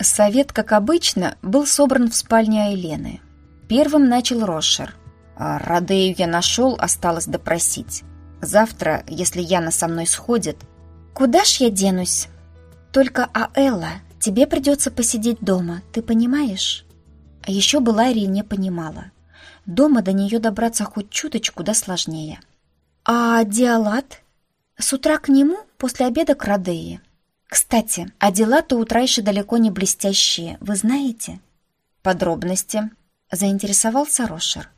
Совет, как обычно, был собран в спальне Айлены. Первым начал Рошер. А Радею я нашел, осталось допросить. Завтра, если Яна со мной сходит... Куда ж я денусь? Только Аэлла, тебе придется посидеть дома, ты понимаешь? А еще бы Лайри не понимала. Дома до нее добраться хоть чуточку да сложнее. А Диалат? С утра к нему, после обеда к Радее. Кстати, а дела-то утрайши далеко не блестящие, вы знаете? Подробности. Заинтересовался Рошер.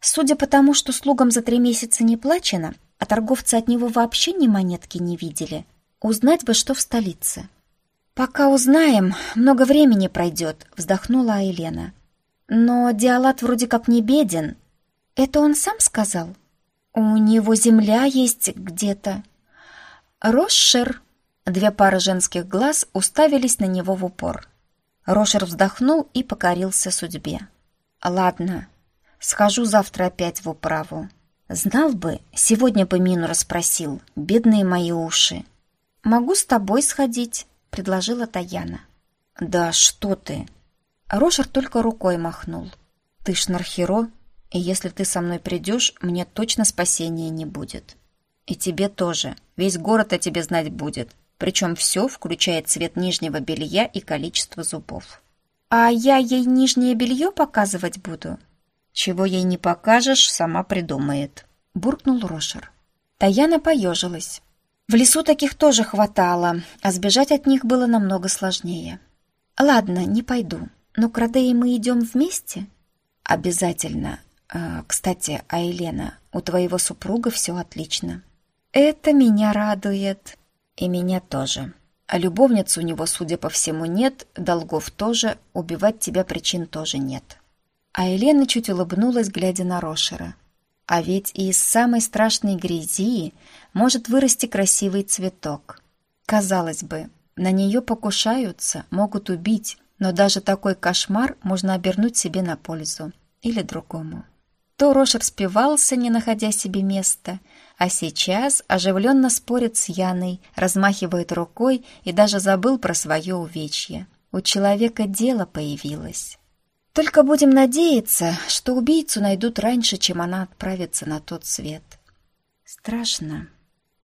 Судя по тому, что слугам за три месяца не плачено, а торговцы от него вообще ни монетки не видели, узнать бы, что в столице. «Пока узнаем, много времени пройдет», — вздохнула Елена. «Но Диалат вроде как не беден». «Это он сам сказал?» «У него земля есть где-то». «Рошер», Две пары женских глаз уставились на него в упор. Рошер вздохнул и покорился судьбе. «Ладно, схожу завтра опять в управу. Знал бы, сегодня бы Мину расспросил, бедные мои уши». «Могу с тобой сходить», — предложила Таяна. «Да что ты!» Рошер только рукой махнул. «Ты ж Нархеро, и если ты со мной придешь, мне точно спасения не будет. И тебе тоже. Весь город о тебе знать будет. Причем все, включая цвет нижнего белья и количество зубов. «А я ей нижнее белье показывать буду?» «Чего ей не покажешь, сама придумает», — буркнул Рошер. Таяна поежилась. В лесу таких тоже хватало, а сбежать от них было намного сложнее. «Ладно, не пойду. Но к Радее мы идем вместе?» «Обязательно. А, кстати, а Елена, у твоего супруга все отлично». «Это меня радует», и меня тоже. А любовниц у него, судя по всему, нет, долгов тоже, убивать тебя причин тоже нет. А Елена чуть улыбнулась, глядя на Рошера. А ведь и из самой страшной грязи может вырасти красивый цветок. Казалось бы, на нее покушаются, могут убить, но даже такой кошмар можно обернуть себе на пользу или другому. То Рошер спивался, не находя себе места, а сейчас оживленно спорит с Яной, размахивает рукой и даже забыл про свое увечье. У человека дело появилось. Только будем надеяться, что убийцу найдут раньше, чем она отправится на тот свет. Страшно.